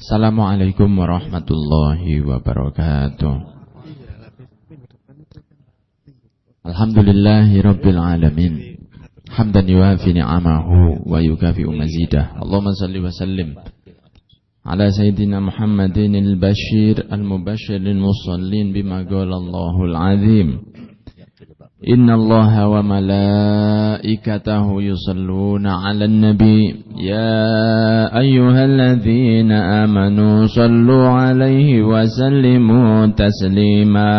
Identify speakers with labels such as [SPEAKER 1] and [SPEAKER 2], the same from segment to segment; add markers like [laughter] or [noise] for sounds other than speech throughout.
[SPEAKER 1] Assalamualaikum warahmatullahi wabarakatuh. Alhamdulillahi rabbil alamin. Hamdan yuafi ni'amahu wa yukafi mazidah. Allahumma salli wa sallim ala sayyidina Muhammadin al-bashir al-mubashir al-musallin bima qala Allahul azim. إن الله وملائكته يصلون على النبي. يا أيها الذين آمنوا صلوا عليه وسلموا تسليما.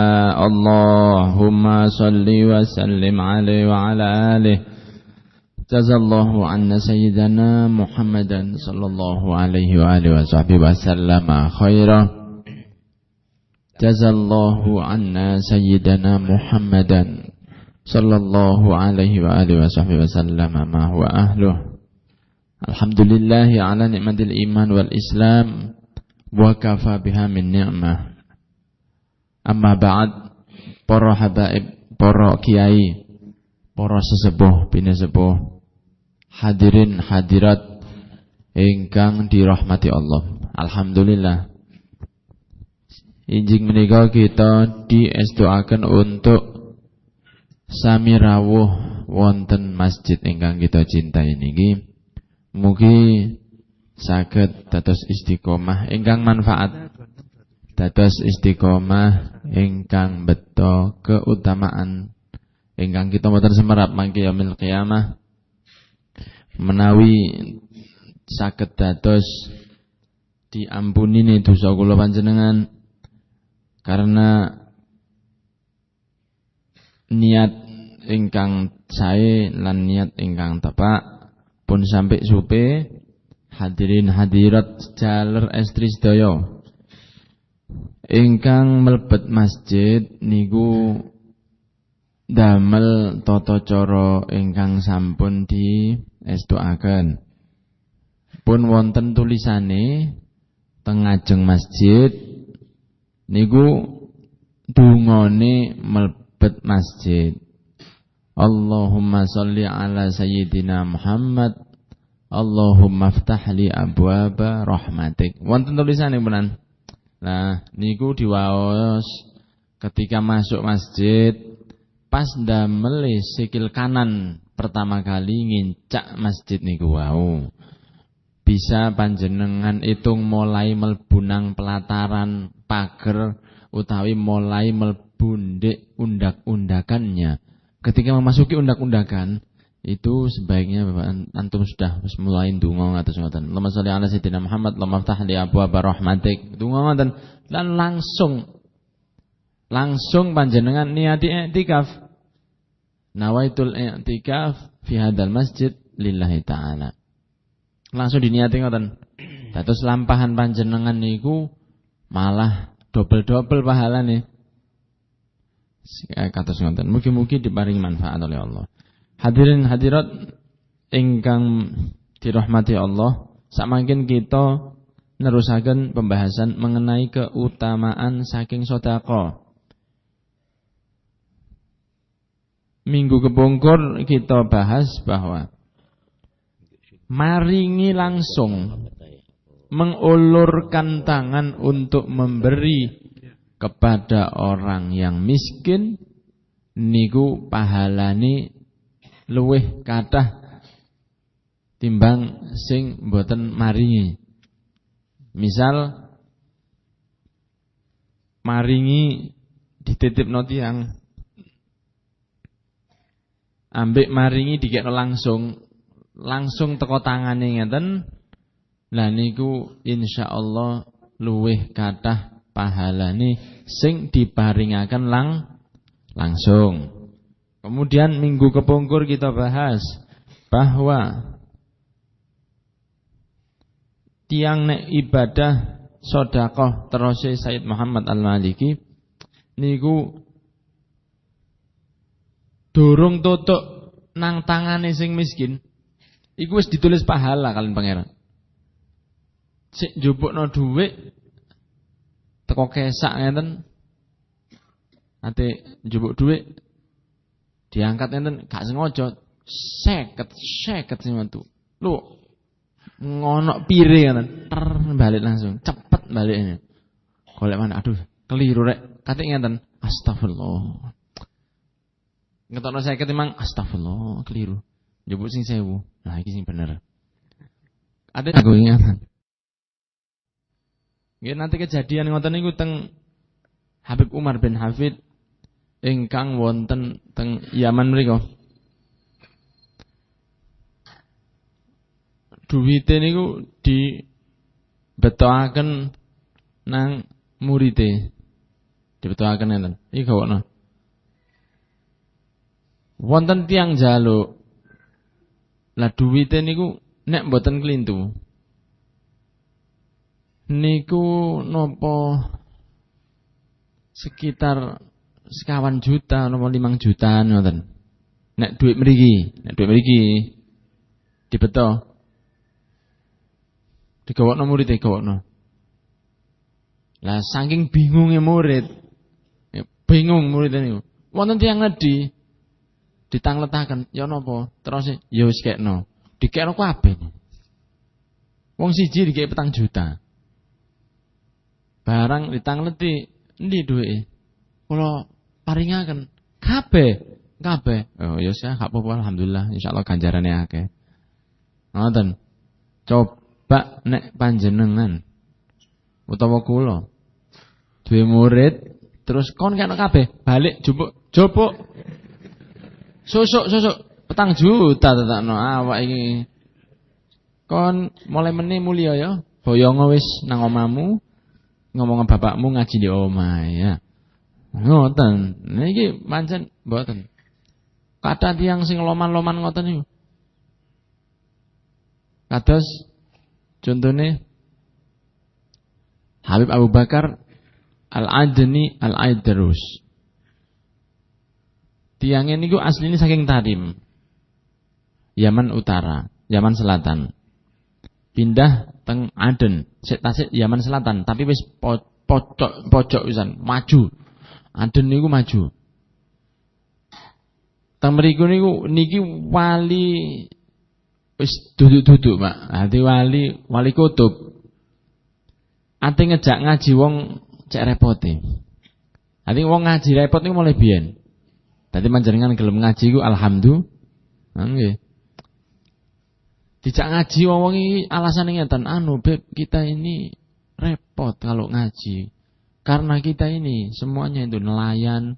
[SPEAKER 1] اللهم صل وسلم عليه وعلى آله. جزا الله عنا سيدنا محمدا صلى الله عليه وآله وصحبه وسلم. خيرا. جزا الله عنا سيدنا محمدا sallallahu alaihi wa alihi wa sahbihi wa sallam ma huwa ahluh. Alhamdulillah ala ni'matil iman wal islam wa kafa biha min ni'mah. Amma ba'd para habaib para kiai para sesepuh bini sepuh hadirin hadirat ingkang dirahmati Allah. Alhamdulillah. Injing menika kita diestuaken untuk sami rawuh wonten masjid ingkang kita cintai niki mugi saged dados istiqomah ingkang manfaat. Dados istiqomah ingkang beto keutamaan. Ingkang kita mboten semerap mangke yaumil qiyamah. Menawi saged dados diampuni dosa kula panjenengan. Karena niat ingkang sae lan niat ingkang tepak pun sampai supe hadirin hadirat jaler estri sedaya. Ingkang melebet masjid niku damel tata cara ingkang sampun di estuaken pun wonten tulisane teng ngajeng masjid niku dungane melebet Bet masjid. Allahumma salli ala sayyidina Muhammad. Allahumma ftah li abwaba rahmatik. Wonten tulisan yang benar. Nah, niku diwaos ketika masuk masjid pas ndamel sikil kanan pertama kali ngincak masjid niku wau. Bisa panjenengan hitung mulai melbunang pelataran pagar utawi mulai melbu bundik undak-undakannya. Ketika memasuki undak-undakan, itu sebaiknya Bapak antum sudah mulai dungo atau ngoten. Allahumma sholli ala sayyidina Muhammad, Allahumma ftah li abwaaba rahmatik. Dungo dan langsung langsung panjenengan niati i'tikaf. Nawaitul i'tikaf fi hadzal masjid lillahi taala. Langsung diniati ngoten. Dados lampahan panjenengan niku malah double-double pahalane. Kata ngoten. Mugi-mugi diparingi manfaat oleh Allah. Hadirin hadirat ingkang dirahmati Allah, samakin kita nerusaken pembahasan mengenai keutamaan saking sodako. Minggu kepungkur kita bahas bahwa maringi langsung mengulurkan tangan untuk memberi kepada orang yang miskin niku pahalani luweh kathah timbang sing mboten maringi. Misal maringi dititipno tiyang ambek maringi dikekno langsung langsung teko tangane ngeten lah niku insyaallah luweh kathah pahalane sing diparingaken lang langsung. Kemudian minggu kepungkur kita bahas bahwa tiang nek ibadah sodakoh terus Said Muhammad Al-Maliki niku durung tutuk nang tangane sing miskin iku wis ditulis pahala kalian pangeran sik njupukno dhuwit teko kesak ngeten nanti njupuk dhuwit diangkat ngeten gak sengaja seket seket sing metu lho ngono pire ngeten ter balik langsung, cepet balik ini. Golek mana? Aduh, keliru rek. Kate ngeten, astagfirullah. Ngetokno saya ketimang astagfirullah, keliru. Jebuk sing sewu. Nah, iki sing bener. Ada aku ingatan. Nggih nanti kejadian ngoten niku teng Habib Umar bin Hafid ingkang wonten teng Yaman mriku. Duwite niku di betoaken nang murite. Dibetoaken enten. Iki gawokno. Wonten tiang jaluk. Lah duwite niku nek mboten klintu. Niku nopo sekitar sekawan juta nopo limang juta ngoten. Nek duit mriki, nek duit mriki dibeto. Digawokno murid digawokno. Lah saking bingungnya murid, ya, bingung murid niku. Wonten tiyang nedhi ditangletaken, ya napa? Terus ya wis kekno. Dikekno kabeh. Wong siji dikek petang juta. Barang ditangleti endi duweke? Kula paringaken kabeh, kabeh. Oh ya sih, gak apa-apa alhamdulillah, insyaallah ganjarane akeh. Ngoten. Coba nek panjenengan utawa kula duwe murid terus kon kena kabeh balik jupuk jupuk susuk susuk petang juta tetakno awak iki kon mulai meni mulia ya boyongo wis nang omamu ngomong bapakmu ngaji di omah ya ngoten niki pancen mboten kata tiang sing loman-loman ngoten niku kados contohnya Habib Abu Bakar Al-Adni Al-Aidrus. Tiangnya niku aslinya saking Tarim. Yaman Utara, Yaman Selatan. Pindah teng Aden, sik tasik Yaman Selatan, tapi wis pojok pojok wisan, maju. Aden niku maju. Teng mriku niku niki wali wis duduk-duduk, Pak. Hati wali wali kutub. Ate ngejak ngaji wong cek repote. Nanti wong ngaji repot niku mulai biyen. Dadi panjenengan gelem ngaji ku alhamdulillah. Nggih. Dijak ngaji wong iki alasane ngeten, anu beb kita ini repot kalau ngaji. Karena kita ini semuanya itu nelayan.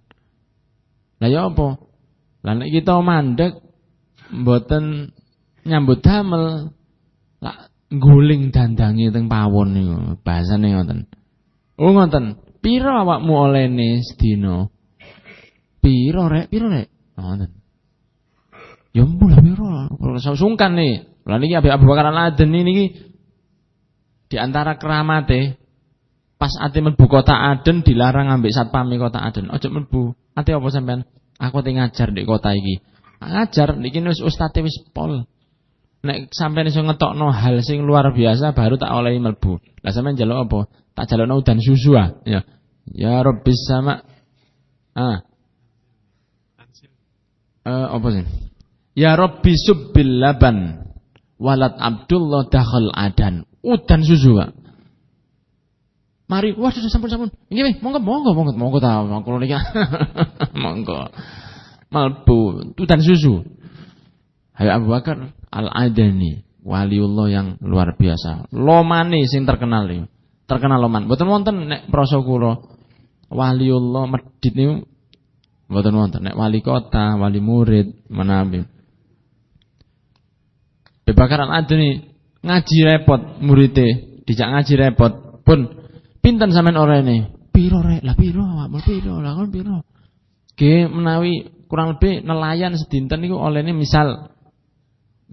[SPEAKER 1] Lah ya apa? Lah nek kita mandek mboten nyambut damel lah guling dandangi teng pawon niku bahasane ngoten. Oh ngoten. Piro awakmu olehne sedina? Piro rek? Piro rek? Ngoten. Ya mbuh piro? Kalau sungkan nih. Lah niki Abu Bakar Al-Aden niki di antara keramate pas ate mlebu kota Aden dilarang ambek satpami kota Aden. Ojo mlebu. Ate apa sampean? Aku te ngajar di kota iki. Ngajar niki wis ustate wis pol. Nek sampean iso ngetokno hal sing luar biasa baru tak olehi mlebu. Lah sampean njaluk apa? Tak jalukno udan susu ah. Ya. Ya Rabbis sama ah. Eh apa sih? Ya Rabbi subbil laban walad Abdullah dakhal adan. Udan susu, Pak. Mari, wah sudah sampun sampun. Nggih, monggo monggo monggo monggo ta monggo niki. [laughs] monggo. Malbu udan susu. Hayo Abu Bakar Al-Adani, waliullah yang luar biasa. Lomane sing terkenal iki terkenal loman. Mboten wonten nek prasa kula waliullah medhit niku mboten wonten. Nek wali kota, wali murid menawi. Bebakaran adune ngaji repot murite, dijak ngaji repot. Pun pinten sampean orene? Piro rek? Lah piro awakmu piro? Lah kon piro? Ge menawi kurang lebih nelayan sedinten niku olehne misal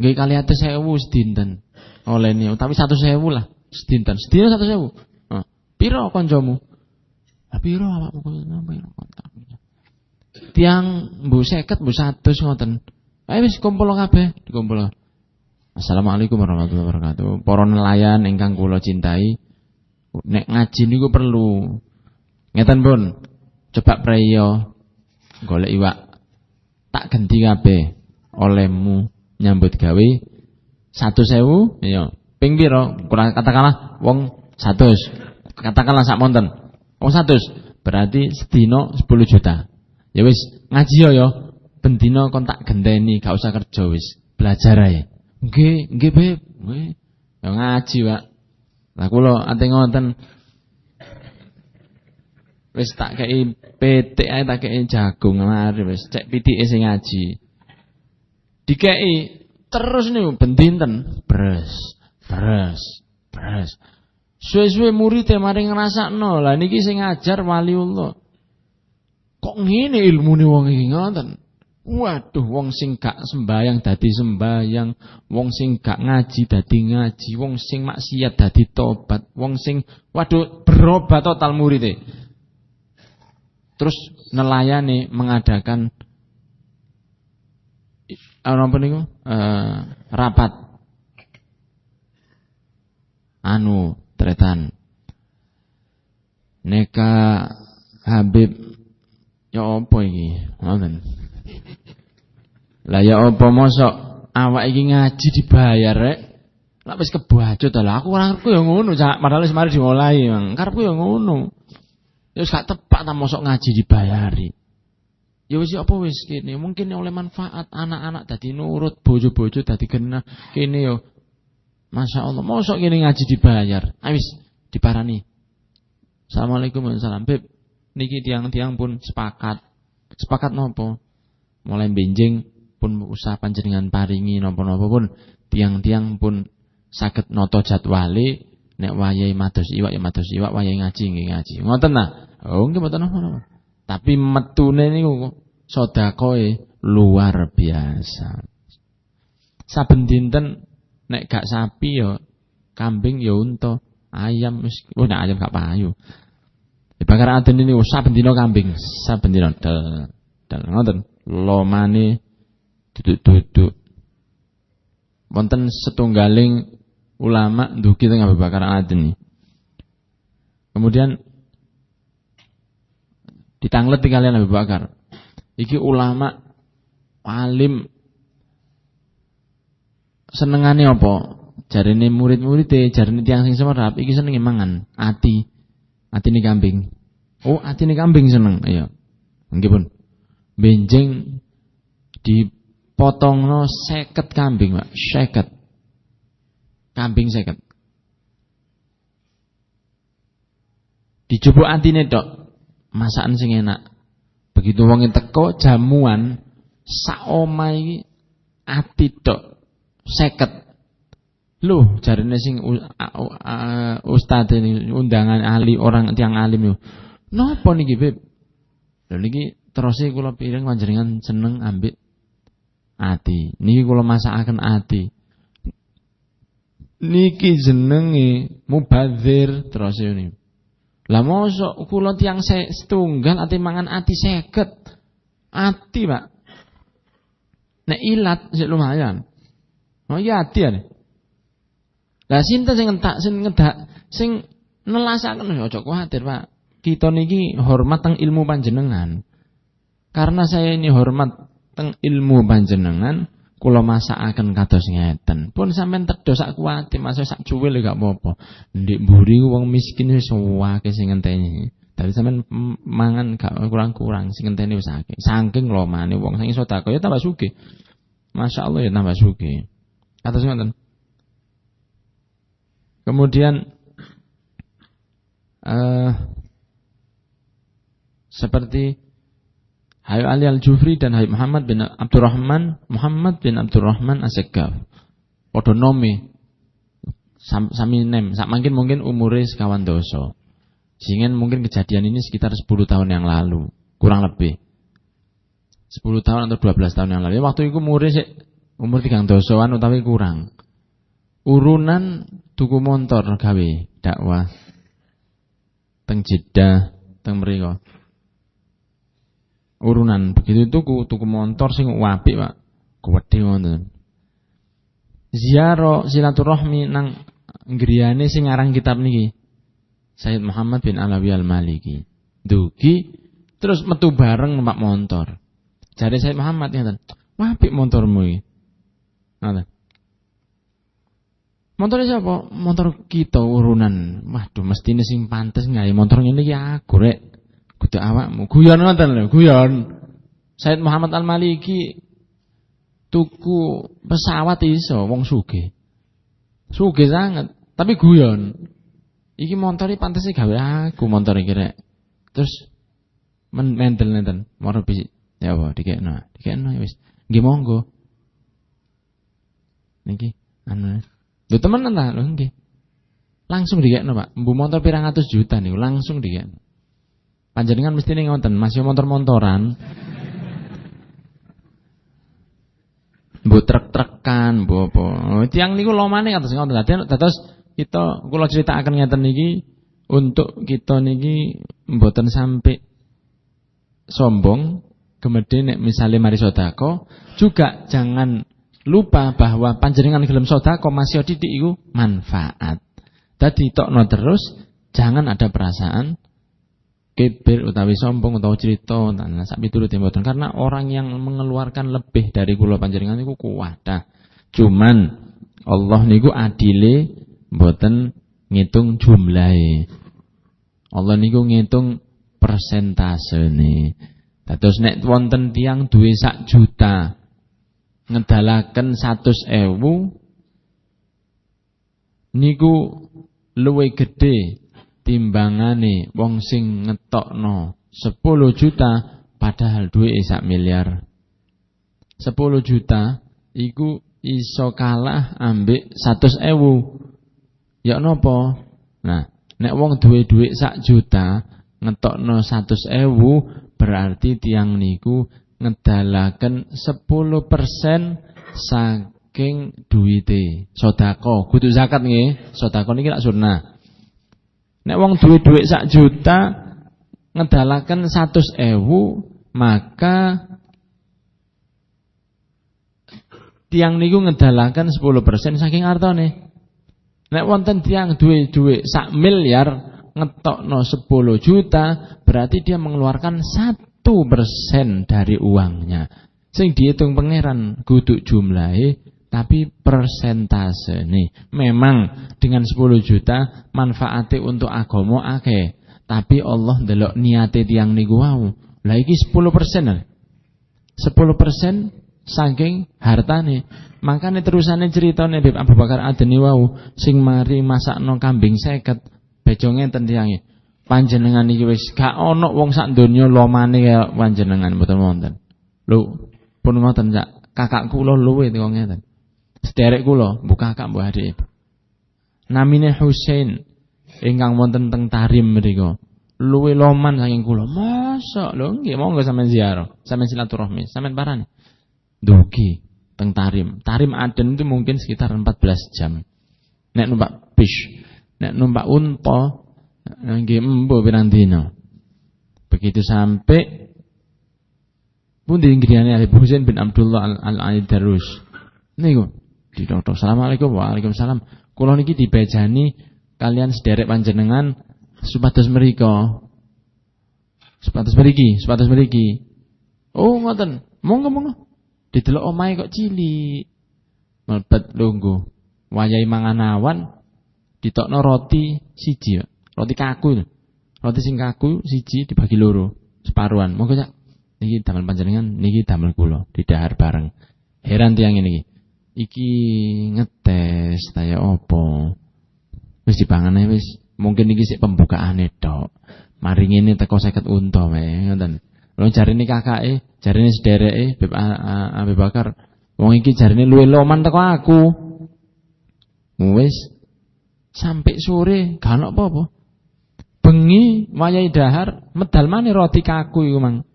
[SPEAKER 1] nggih kali atus sewu sedinten olehne utawi satu sewu lah sedinten. Sedina satu sewu? Nah, piro konjomu? Lah piro awakmu piro tiang bu seket bu satu ngoten. Ayo wis kumpul kabeh dikumpul Assalamualaikum warahmatullahi wabarakatuh para nelayan ingkang kula cintai nek ngaji niku perlu ngeten pun coba preyo golek iwak tak ganti kabeh olehmu nyambut gawe satu sewu ya Ping pira? Katakanlah wong 100. Katakanlah sak monten. Wong 100 berarti sedina 10 juta. Ya wis, ngaji yo yo. Bendina kon tak genteni, gak usah kerja wis. Belajar ae. Nggih, nggih, Beb. Ya ngaji, Pak. Lah kula ate ngoten. Wis tak kei petik ae tak kei jagung mari wis cek pitike sing ngaji. Dikei terus niku ben dinten, bres, bres, bres. Suwe-suwe murid mari ngrasakno. Lah niki sing ngajar waliullah. Kok ngene ilmune wong iki ngoten? Waduh, wong sing gak sembayang dadi sembayang, wong sing gak ngaji dadi ngaji, wong sing maksiat dadi tobat, wong sing waduh berobat total murid Terus nelayani mengadakan apa niku? Eh, rapat anu tretan neka Habib Ya apa iki? Ngoten. Lah ya apa mosok awak iki ngaji dibayar rek? Lah wis kebacut lah aku ora arepku ya ngono, Cak. Padahal wis mari dimulai, Mang. Karepku ya ngono. Ya wis gak tepak ta mosok ngaji dibayari. Ya wis apa wis kene, mungkin oleh manfaat anak-anak dadi nurut, bojo-bojo dadi genah. Kene yo Masya Allah, mosok kene ngaji dibayar. Ayo wis diparani. Assalamualaikum warahmatullahi wabarakatuh niki tiang-tiang pun sepakat. Sepakat nopo? Mulai benjing pun usaha panjenengan paringi nopo-nopo pun tiang-tiang pun sakit noto jadwale nek wayai mados iwak ya mados iwak wayai ngaji nggih ngaji. Ngoten nah. Oh nggih mboten napa-napa. Tapi metune niku sedakoe luar biasa. Saben dinten nek gak sapi ya kambing ya unta, ayam oh nek ayam gak payu. Dibakar aden ini saben dina kambing, saben dina dal dal ngoten. Lomane duduk-duduk. Wonten setunggaling ulama ndugi teng Abu Bakar Aden. Kemudian ditanglet kalian Abu Bakar. Iki ulama alim senengane apa? Jarine murid-muride, jarine tiyang sing semerap iki senenge mangan ati Atine kambing. Oh, atine kambing seneng. Iya. Nggih pun. Benjing dipotongno seket kambing, Pak. Seket. Kambing seket. Dijupuk atine tok. Masakan sing enak. Begitu wong teko jamuan sak omah iki ati tok seket Loh, jarine sing ustaz ini undangan ahli orang tiang alim yo. Napa niki, Beb? Lho niki terus kula piring panjenengan seneng ambek ati. Niki kula masakaken ati. Niki jenenge mubadzir terus ini. Lah mosok kula tiang setunggal ati mangan ati seket. Ati, Pak. Nek ilat sik lumayan. Oh iya ati ya. Lah sinten sing entak sing ngedak sing nelasaken aja kuwatir, Pak. Kita niki hormat teng ilmu panjenengan. Karena saya ini hormat teng ilmu panjenengan, kula masakaken kados ngeten. Pun sampean tedhos sak kuwate, masuk sak cuwil gak apa-apa. Ndek mburi wong miskin wis akeh sing ngenteni. Dari sampean mangan gak kurang-kurang sing ngenteni wis akeh. Saking lomane wong sing iso ya tambah sugih. Masya Allah ya tambah sugih. Kados ngoten. Kemudian uh, seperti Hayy Ali Al-Jufri dan Hayy Muhammad bin Abdurrahman Muhammad bin Abdurrahman Asekaf Podo nomi sami nem. Mungkin mungkin umure sekawan doso sehingga mungkin kejadian ini sekitar 10 tahun yang lalu. Kurang lebih. 10 tahun atau 12 tahun yang lalu. Waktu itu umure umur tiga dosoan utawi kurang. Urunan tuku motor gawe dakwah. Teng Jeddah teng urunan. Begitu tuku tuku motor sing apik Pak. Kuwedhe wonten ziarah silaturahmi nang griyane sing aran kitab niki. Sayyid Muhammad bin Alawi Al-Maliki. Dugi terus metu bareng numpak motor jare Sayyid Muhammad ngeten. Apik motormu iki. Ngoten. Motor siapa? Motor kita urunan. Waduh, mestine sing pantes gawe motor ngene iki aku rek. Kudu awakmu. Guyon ngoten lho, guyon. Said Muhammad Al-Maliki tuku pesawat iso wong sugih. Sugih sangat, tapi guyon. Iki motor iki pantes gawe aku motor iki rek. Terus men mentel nenten, moro bisi. Ya apa dikekno, dikekno ya wis. Nggih monggo. Niki anu Lho temenan ta lho nggih. Langsung dikekno, Pak. Mbu motor pirang atus juta niku langsung dikekno. Panjenengan mesti ning ngoten, masih motor-motoran. Mbu truk-trukan, mbu apa. Oh, tiang niku lomane kados ngoten. Dados kita kula critakaken ngeten niki untuk kita niki mboten sampai sombong Kemudian nek misalnya mari sodako juga jangan lupa bahwa panjenengan gelem sodako masih didik itu manfaat. Tadi tokno terus jangan ada perasaan kibir utawi sombong utawa cerita nah sak piturut mboten karena orang yang mengeluarkan lebih dari kula panjenengan niku kuwata. Cuman Allah niku adile mboten ngitung jumlahe. Allah niku ngitung persentase nih. Dados nek wonten tiang duwe sak juta ngedalaken 100.000 niku luwe gede timbangane wong sing ngetokno 10 juta padahal duwe sak miliar. 10 juta iku iso kalah ambek 100.000. Ya napa? Nah, nek wong duwe dhuwit sak juta ngetokno 100.000 berarti tiang niku ngedalaken 10% saking duwite sedekah kudu zakat nggih sedekah niki lak sunnah nek wong duwe dhuwit sak juta ngedalaken 100.000 maka tiang niku ngedalaken 10% saking artane nek wonten tiang duwe dhuwit sak miliar ngetokno 10 juta berarti dia mengeluarkan satu persen dari uangnya. Sing dihitung pangeran kudu jumlahe tapi persentase nih. Memang dengan 10 juta manfaatnya untuk agama akeh. Tapi Allah ndelok niate tiang niku wau. Lah iki 10 persen. 10 persen saking hartane. Makanya terusannya ceritanya Bib Abu Bakar Adeni wau sing mari masakno kambing seket bejonge ten tiange panjenengan iki wis gak ana wong sak donya lomane kaya panjenengan mboten wonten. Lho, pun ngoten Cak. Kakak kula luwe kok ngeten. Sederek kula, mbok kakak mbok adik. Namine Husain ingkang wonten teng Tarim mriku. Luwe loman saking kula. Masa lho nggih monggo sampean ziarah, sampean silaturahmi, sampean parani. Dugi teng Tarim. Tarim Aden itu mungkin sekitar 14 jam. Nek numpak bis, nek numpak unta nggih embo pirang dina. Begitu sampai pun diinggriane Habib Husain bin Abdullah Al-Aidarus. Niku didokter. Assalamualaikum Waalaikumsalam. Kula niki dibejani kalian sederek panjenengan supados mriku. Supados mriki, supados mriki. Oh, ngoten. Monggo monggo. Didelok omahe kok cilik. Mlebet lungguh. Wayahe mangan awan ditokno roti siji. Roti kaku. Roti sing kaku siji dibagi loro, separuhan. Monggo Cak. Niki damel panjenengan, niki damel kula, didahar bareng. Heran tiang ini. Iki ngetes saya opo. Wis dipangane wis. Mungkin iki sik pembukaane tok. Mari ngene teko 50 unta wae, ngoten. Lho jarine kakake, jarine sedereke Beb Abi Bakar, wong iki jarine luwe loman teko aku. Wis sampai sore gak ono apa-apa bengi wayahe dahar medal mana roti kaku iku mang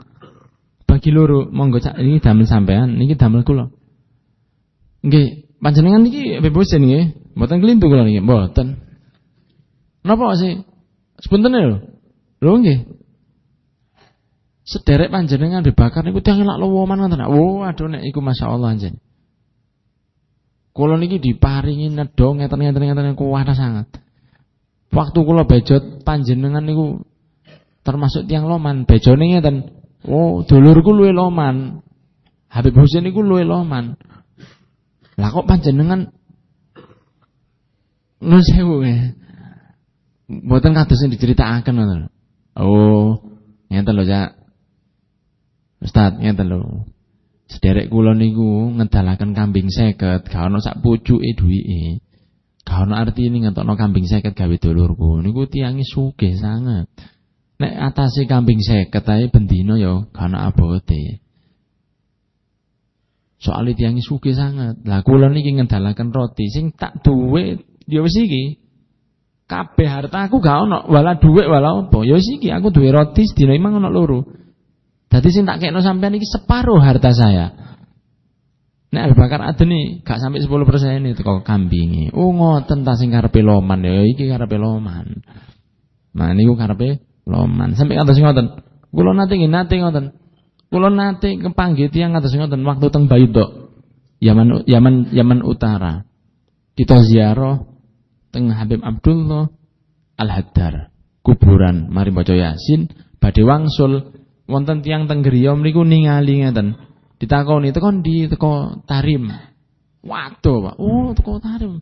[SPEAKER 1] bagi loro monggo cak ini damel sampean niki damel kula nggih panjenengan niki bebosen nggih? Mboten kelintu kula niki mboten. Napa sih? Sepunten lho. Lho nggih. Sederek panjenengan dibakar niku tiyang lak lowoman ngoten oh aduh nek iku masyaallah anjen kula niki diparingi nedha ngeten-ngeten ngeten kuwat sangat. Waktu kula bejot panjenengan niku termasuk tiang loman, bejone ngeten. Oh, dulurku luwe loman. Habib Husain niku luwe loman. Lah kok panjenengan Nun sewu ya. Mboten kados sing diceritakaken ngoten. Oh, ngeten lho, Cak. Ustaz, ngeten lho. Sederek kula niku ngedalaken kambing seket, gak ono sak pucuke duwike. Gak ono artine ngetokno kambing seket gawe dulurku. Niku tiange sugih sangat. Nek atase kambing seket ae bendina ya gak ono abote. Soale tiange sugih sangat. Lah kula niki ngedalaken roti sing tak duwe ya wis iki. Kabeh hartaku gak ono, wala dhuwit wala apa. Ya wis iki aku duwe roti sedina imang ono loro. Dadi sing tak kekno sampean iki separuh harta saya. Nek Abu Bakar adeni gak sampai 10% ini teko kambingi. Oh ngoten ta sing karepe loman ya iki karepe loman. Nah niku karepe loman. Sampai kados ngoten. Kula nate nggih nate ngoten. Kula nate kepanggih tiyang kados ngoten waktu teng Baidok. Yaman Yaman Yaman Utara. Kita ziarah teng Habib Abdullah Al-Haddar. Kuburan mari maca Yasin badhe wangsul wonten tiang teng griya mriku ningali ngeten. Ditakoni teko ndi teko Tarim. Waduh, Pak. Oh, teko Tarim.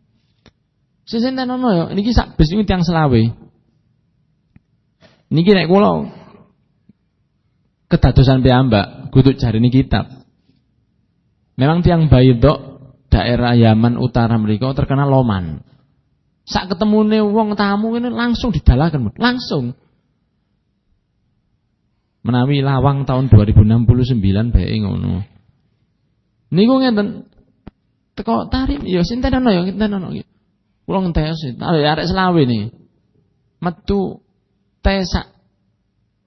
[SPEAKER 1] Sesenten ono ya, niki sak bis niku tiang selawe. Niki nek kula kedadosan piyambak, kudu jarine kitab. Memang tiang Baidok daerah Yaman utara mereka terkenal loman. Sak ketemune wong tamu ini langsung didalakan, langsung. Menawi lawang tahun 2069 bae ngono. Niku ngeten teko tarif ya sinten ana ya sinten ana iki. Kula ngetes, ya arek selawe nih. Metu tesak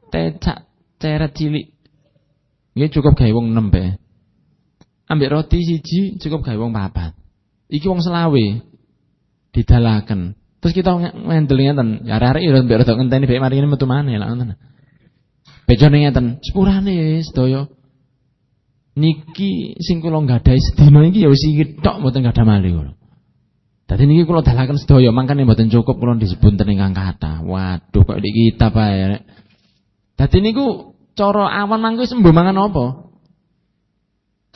[SPEAKER 1] tesak ceret cilik. Nggih cukup gawe wong 6 bae ambek roti siji cukup gawe wong papat. Iki wong selawe didalaken. Terus kita ngendel ngeten, ya arek-arek yo mbek rada ngenteni bae mari metu maneh lah ngoten. Bejone ngeten, sepurane sedaya. Niki sing kula nggadahi sedina iki ya wis iki tok mboten gadah malih kula. Dadi niki kula dalaken sedaya, mangkane mboten cukup kula disebut ingkang kata. Waduh kok di kitab ae. Dadi niku cara awan mangko wis mangan apa?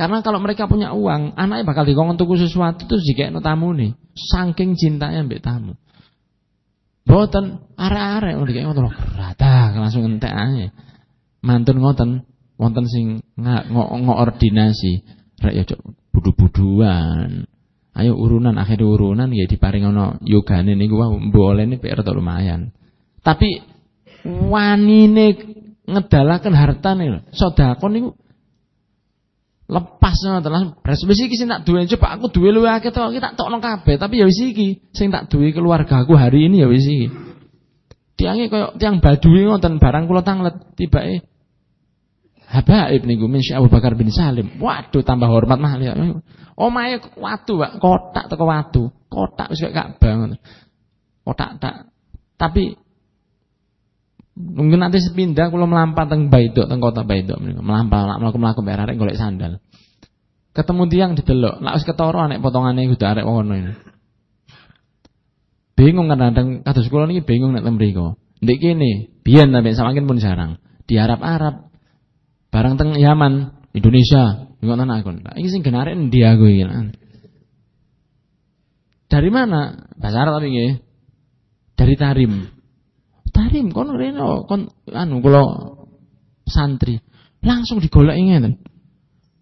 [SPEAKER 1] Karena kalau mereka punya uang, anaknya bakal dikongkon tuku sesuatu terus no tamu nih. Saking cintanya mbek tamu. Boten arek-arek oh dikek ngoten kerata langsung entek aja. Mantun ngoten, wonten sing ngordinasi. Rek ya budu-buduan. Ayo urunan akhir urunan ya diparing ono yogane niku boleh nih PR lumayan. Tapi wanine ngedalaken harta nih, sodakon niku lepas ngoten langsung beres wis sing tak duwe coba aku duwe luwe akeh to iki tak tokno kabeh tapi ya wis iki sing tak duwe keluarga aku hari ini ya wis iki tiange koyo tiang badui ngoten barang kula tanglet tibake Habaib niku min Abu Bakar bin Salim. Waduh tambah hormat mah ya. Omahe watu, Pak. Kotak teko watu. Kotak wis kaya Ka'bah. Kotak tak. Tapi Mungkin nanti sepindah kalau melampah teng Baidok teng kota Baidok melampah mlaku-mlaku mek arek golek sandal. Ketemu tiang didelok, lak wis ketara nek potongane kudu arek ngono ini. Bingung kadang-kadang kula niki bingung nek teng mriku. Ndek kene, biyen sampe samakin pun jarang. Di Arab-Arab barang teng Yaman, Indonesia, ngono aku. Nah, iki sing genare endi aku iki. Dari mana? Bahasa Arab tapi nggih. Dari Tarim. Tarim kon reno kon anu kula santri langsung digoleki ngeten.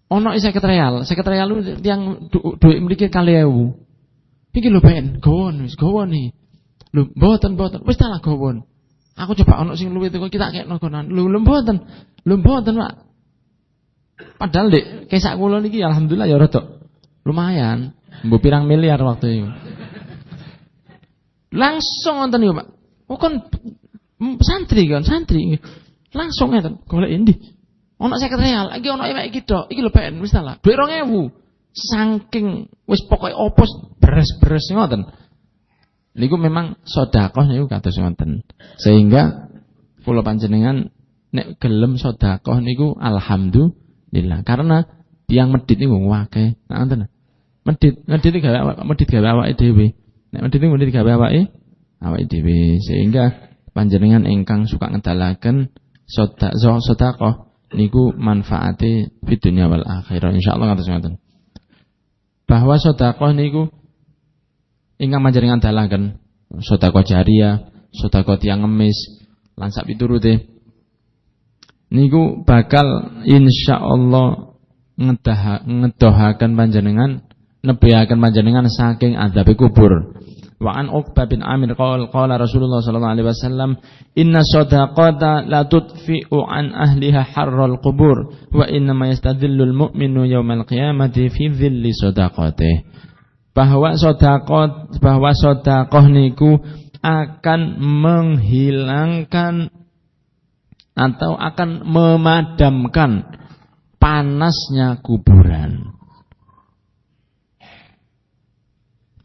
[SPEAKER 1] Ana 50 real, 50 real yang duit mriki kali ewu. Iki lho Ben, gawon wis gawon iki. Lho mboten mboten, wis tak gawon. Aku coba ana sing luwih kok kita kekno konan. Lho lho mboten. Lho mboten, Pak. Padahal dek kesak kula niki alhamdulillah ya rada lumayan. Mbok pirang miliar waktu itu. Langsung wonten yo, Pak. Oh kan santri kan, santri. Langsung ngeten, golek endi? Ono 50 real, lagi ono emek iki tok. Iki lho PN wis lah. Dhuwit 2000. Saking wis pokoke opos beres-beres ngoten. Niku memang sedekah niku kados ngoten. Sehingga kula panjenengan nek gelem sedekah niku alhamdulillah. Karena tiang medit niku akeh. Nah, ngoten. Medit, medit gawe medit gawe awake dhewe. Nek medit niku medit gawe awake awake dhewe sehingga panjenengan ingkang suka ngedalaken sedekah niku manfaate fid dunya wal akhirah insyaallah ngatos ngoten bahwa sedekah niku ingkang panjenengan dalaken sedekah jariah, sedekah tiang ngemis, lan sak piturute. Niku bakal insyaallah ngedohaken panjenengan nebihaken panjenengan saking adab kubur. Wa an Uqbah bin Amir qala qala Rasulullah sallallahu alaihi wasallam inna sadaqata la tudfi'u an ahliha harral qubur wa inna ma yastadhillu al mu'minu yawmal qiyamati fi dhilli sadaqatihi bahwa sedekah bahwa sedekah niku akan menghilangkan atau akan memadamkan panasnya kuburan.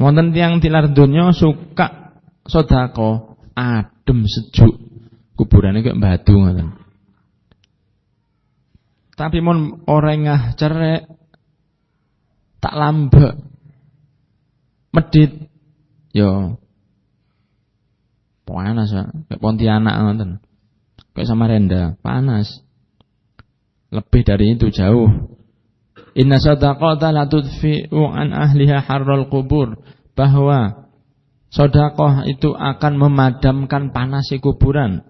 [SPEAKER 1] Wonten tiang tilar donya suka sedekah adem sejuk. Kuburane kok batu ngoten. Tapi mon orengah cerek tak lambek. Medit. Yo. Panas ya kayak Pontianak ngoten. Kayak Samarinda panas. Lebih dari itu jauh Inna sadaqata la tudfi'u an ahliha harral kubur bahwa sedekah itu akan memadamkan panas kuburan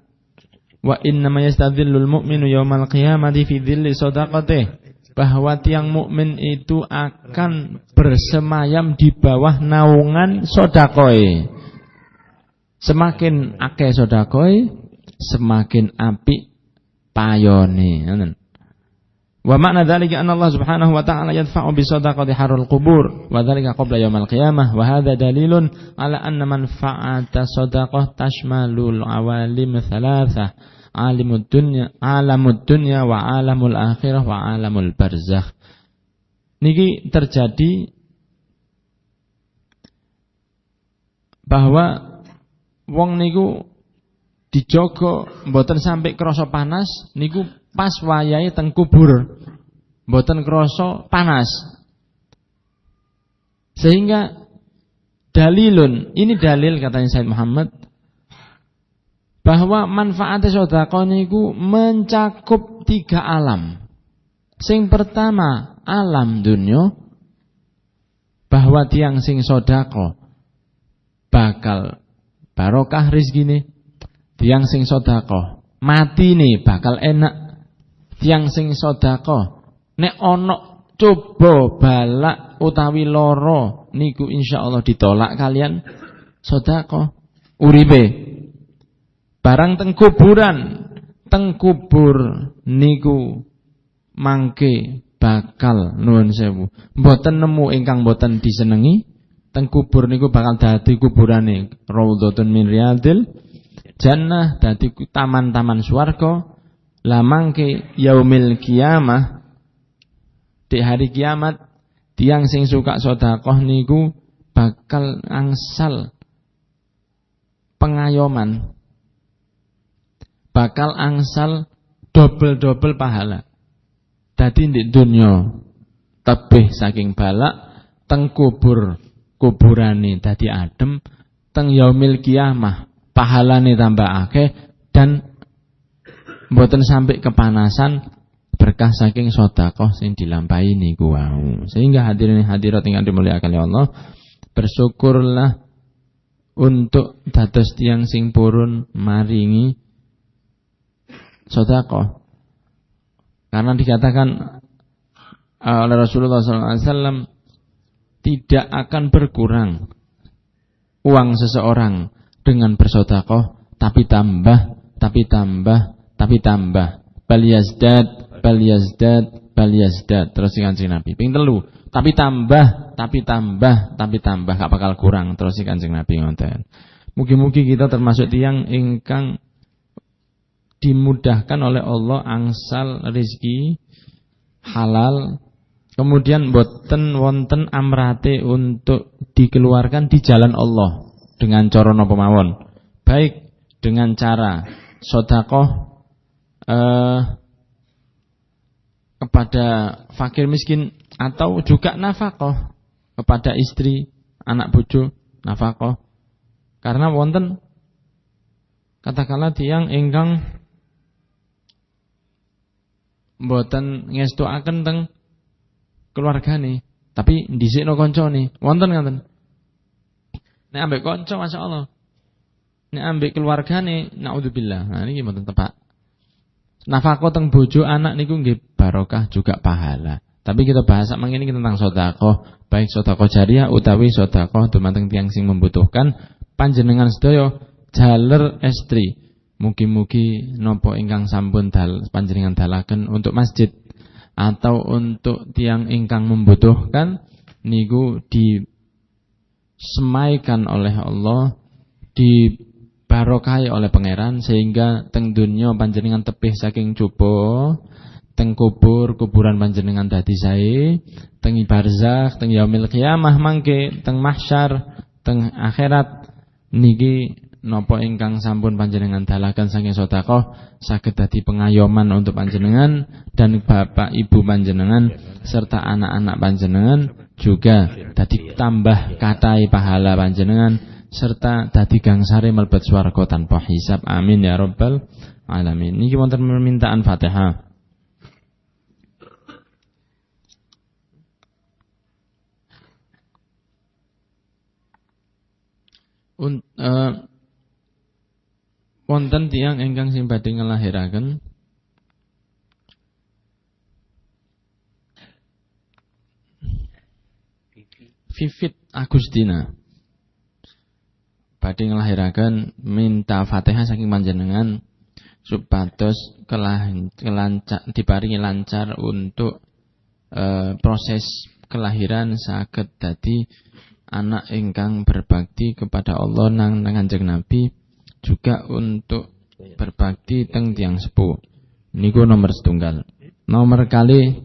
[SPEAKER 1] wa inna ma yastadhillul mu'minu yaumal qiyamati fi dhilli sadaqatihi bahwa tiang mukmin itu akan bersemayam di bawah naungan sodakoi. Semakin akeh sodakoi, semakin api payone. Wa makna dzalika anna Allah Subhanahu wa ta'ala yadfa'u bi sadaqati harul qubur. Wa dzalika qabla yaumil qiyamah. Wa hadha dalilun ala anna manfa'ata sadaqah tashmalul awalim thalathah alimud dunya alamud dunya wa alamul akhirah wa alamul barzakh. Niki terjadi bahwa wong niku dijogo mboten sampai krasa panas niku pas wayahe teng kubur mboten krasa panas sehingga dalilun ini dalil katanya Said Muhammad bahwa manfaat sedekah niku mencakup tiga alam. Sing pertama alam dunia bahwa tiang sing sedekah bakal barokah rezekine. Tiang sing sedekah mati nih bakal enak. Tiang sing sedekah nek ono coba balak utawi loro niku insyaallah ditolak kalian sedekah uripe Barang teng kuburan, teng kubur niku mangke bakal nuwun sewu. Mboten nemu ingkang mboten disenengi, teng kubur niku bakal dadi kuburane raudhatun min riyadil jannah, dadi taman-taman swarga. Lah mangke yaumil kiamah di hari kiamat tiang sing suka sedekah niku bakal angsal pengayoman bakal angsal dobel-dobel pahala. Dadi di dunia tebih saking balak teng kubur kuburane dadi adem teng yaumil kiamah pahalane tambah akeh dan mboten sampai kepanasan berkah saking sedekah sing dilampahi niku wau. Sehingga hadirin hadirat ingkang dimulyakaken Allah, bersyukurlah untuk dados tiang sing purun maringi sodako. Karena dikatakan uh, oleh Rasulullah SAW tidak akan berkurang uang seseorang dengan bersodako, tapi tambah, tapi tambah, tapi tambah. Bal yazdad, bal yazdad, bal yazdad. Terus kancing Nabi. Ping telu. Tapi tambah, tapi tambah, tapi tambah. Gak bakal kurang. Terus kancing Nabi ngonten. Mugi-mugi kita termasuk tiang ingkang dimudahkan oleh Allah angsal rizki halal kemudian boten wonten amrate untuk dikeluarkan di jalan Allah dengan cara napa baik dengan cara sodakoh eh, kepada fakir miskin atau juga nafkah kepada istri anak bojo nafkah karena wonten katakanlah tiang ingkang mboten ngestuaken teng keluargane, tapi dhisikno kancane. Wonten ngoten. Nek ambek kanca masyaallah. Nek ambek keluargane naudzubillah. Nah niki mboten tepak. Nafkah teng bojo anak niku nggih barokah juga pahala. Tapi kita bahas mangkene tentang sedekah, baik sedekah jariah utawi sedekah dumateng tiyang sing membutuhkan panjenengan sedaya jaler estri. Mugi-mugi nopo ingkang sampun dal panjenengan dalaken untuk masjid atau untuk tiang ingkang membutuhkan niku disemaikan oleh Allah dibarokai oleh pangeran sehingga teng dunya panjenengan tepih saking coba teng kubur kuburan panjenengan dadi sae teng barzakh teng yaumil qiyamah mangke teng mahsyar teng akhirat. Niki nopo ingkang sampun panjenengan dalakan saking sedekah saged dadi pengayoman untuk panjenengan dan bapak ibu panjenengan serta anak-anak panjenengan juga dadi tambah katai pahala panjenengan serta dadi gangsare mlebet swarga tanpa hisab. Amin ya rabbal alamin. Niki wonten permintaan Fatihah. Un, uh, wonten tiang ingkang sing badhe ngelahiraken. Vivit Agustina badhe ngelahiraken minta Fatihah saking panjenengan supados kelancar diparingi lancar untuk e, proses kelahiran saged dadi anak ingkang berbakti kepada Allah nang Kanjeng Nabi juga untuk berbakti teng tiang sepuh. Niku nomor setunggal. Nomor kali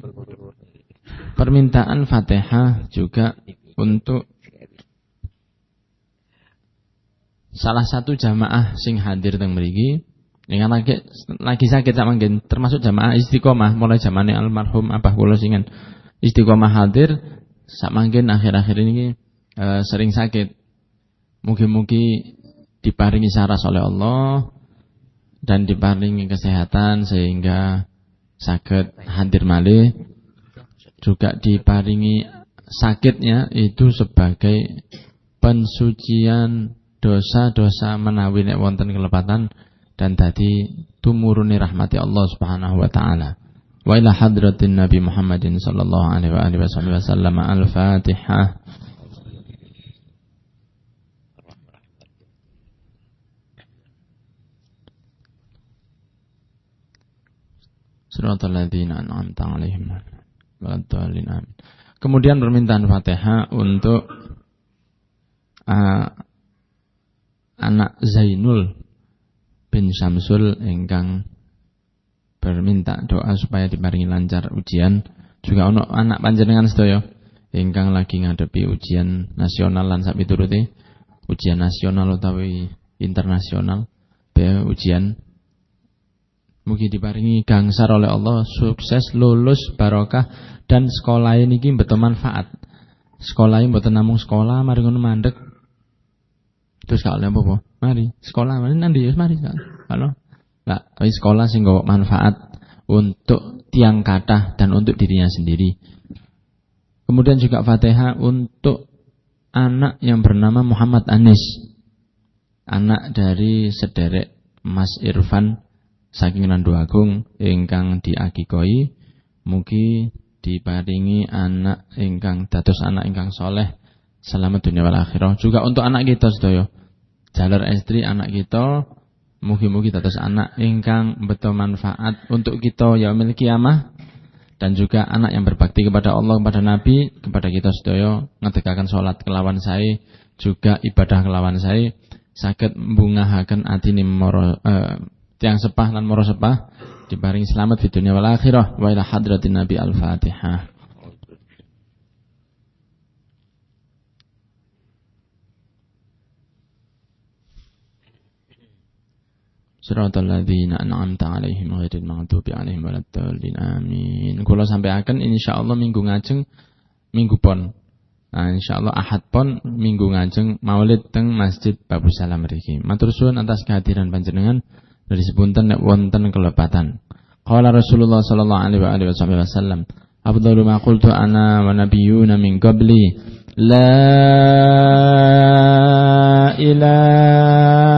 [SPEAKER 1] permintaan Fatihah juga untuk salah satu jamaah sing hadir teng mriki dengan lagi lagi sakit sak manggen termasuk jamaah istiqomah mulai zamane almarhum Abah kula singan istiqomah hadir sak manggen akhir-akhir ini e, sering sakit. Mugi-mugi diparingi saras oleh Allah dan diparingi kesehatan sehingga sakit hadir malih juga diparingi sakitnya itu sebagai pensucian dosa-dosa menawi nek wonten kelepatan dan tadi tumuruni rahmati Allah Subhanahu wa taala. Wa ila hadratin Nabi Muhammadin sallallahu alaihi wasallam al-Fatihah. Suratul ladzina an'amta 'alaihim. Kemudian permintaan Fatihah untuk uh, anak Zainul bin Samsul ingkang berminta doa supaya diparingi lancar ujian juga ono anak panjenengan sedaya ingkang lagi ngadepi ujian nasional lan sak pituruti ujian nasional utawi internasional be ujian Mugi diparingi gangsar oleh Allah, sukses, lulus, barokah dan sekolah ini betul manfaat. Sekolah ini betul namung sekolah, mari ngono mandek. Terus kalau apa Mari. Sekolah, mari nanti ya mari kalau nggak, tapi sekolah sih nggak manfaat untuk tiang kata dan untuk dirinya sendiri. Kemudian juga Fatihah untuk anak yang bernama Muhammad Anis. Anak dari sederek Mas Irfan saking Randu Agung ingkang diagikoi mugi diparingi anak ingkang dados anak ingkang soleh selamat dunia wal akhirah. Juga untuk anak kita sedaya jalur istri anak kita mugi-mugi dados anak ingkang betul manfaat untuk kita yaumil kiamah dan juga anak yang berbakti kepada Allah kepada Nabi kepada kita sedaya ngetegakan sholat kelawan saya juga ibadah kelawan saya sakit bungahaken atini moro eh, tiang sepah dan moro sepah diparingi selamat di dunia wal wa ila hadratin nabi al-fatihah Suratul ladzina an'amta alaihim ghairil maghdubi alaihim waladdallin. Amin. kalau sampai akan Insya Allah minggu ngajeng minggu pon. Nah, insyaallah Ahad pon minggu ngajeng Maulid teng Masjid Babu Salam Riki. Matur suan atas kehadiran panjenengan dari sepunten nek wonten kelepatan. Kala Rasulullah sallallahu alaihi wa alaihi wasallam, sallam ma maqultu ana wa nabiyuna min qabli la ilaha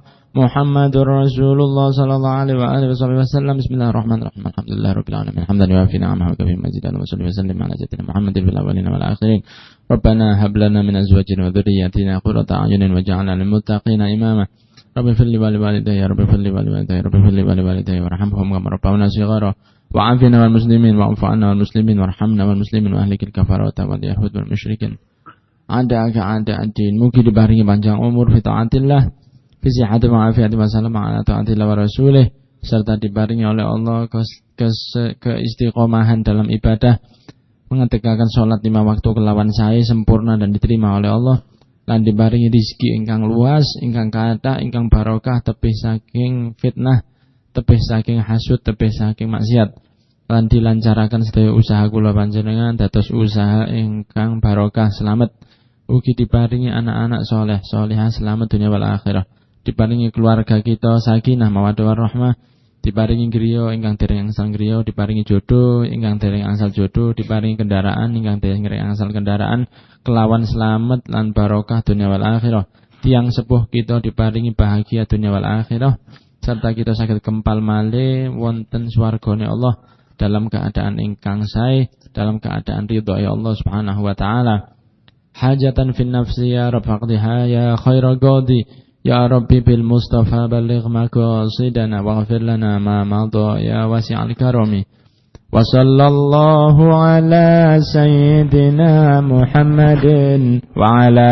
[SPEAKER 1] محمد رسول الله صلى الله عليه وآله وصحبه وسلم. بسم الله الرحمن الرحيم. الحمد لله رب العالمين. حمدا يوافي نعمه وكفي مزيدا وصلي وسلم على سيدنا محمد في الأولين والآخرين. ربنا هب لنا من أزواجنا وذرياتنا قرة أعين واجعلنا للمتقين إماما. رب اغفر لي ولوالدي رب اغفر لي ولوالدي رب اغفر لي ولوالدي وارحمهم كما ربونا صغارا. وعافنا والمسلمين واعف عنا والمسلمين وارحمنا والمسلمين وأهلك الكفرة واليهود والمشركين. Ada ada adin mungkin dibaringi panjang umur. Fi taatillah fi sihhati wa afiyati wa salam ala taatillah wa rasulih. Serta dibaringi oleh Allah ke, ke, keistiqomahan dalam ibadah. Mengetegakkan sholat lima waktu kelawan saya sempurna dan diterima oleh Allah. Lan dibaringi rizki ingkang luas ingkang kata ingkang barokah tebih saking fitnah tebih saking hasud tebih saking maksiat. Lan dilancarakan sedaya usaha kula panjenengan dados usaha ingkang barokah selamat. Ugi diparingi anak-anak soleh solehah selamat dunia wal akhirah diparingi keluarga kita sakinah mawaddah warahmah. Diparingi griya ingkang dereng angsal griya. Diparingi jodoh ingkang dereng angsal jodoh. Diparingi kendaraan ingkang dereng angsal kendaraan. Kelawan selamat lan barokah dunia wal akhirah. Tiang sepuh kita diparingi bahagia dunia wal akhirah. Serta kita sakit kempal male wonten swargane Allah. Dalam keadaan ingkang sae dalam keadaan ridho ya Allah Subhanahu wa taala. Hajatan fin nafsi ya rabb faqdiha ya khairal qadi يا ربي بالمصطفى بلغ مقاصدنا واغفر لنا ما مضى يا واسع الكرم. وصلى الله على سيدنا محمد وعلى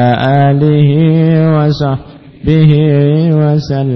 [SPEAKER 1] آله وصحبه وسلم.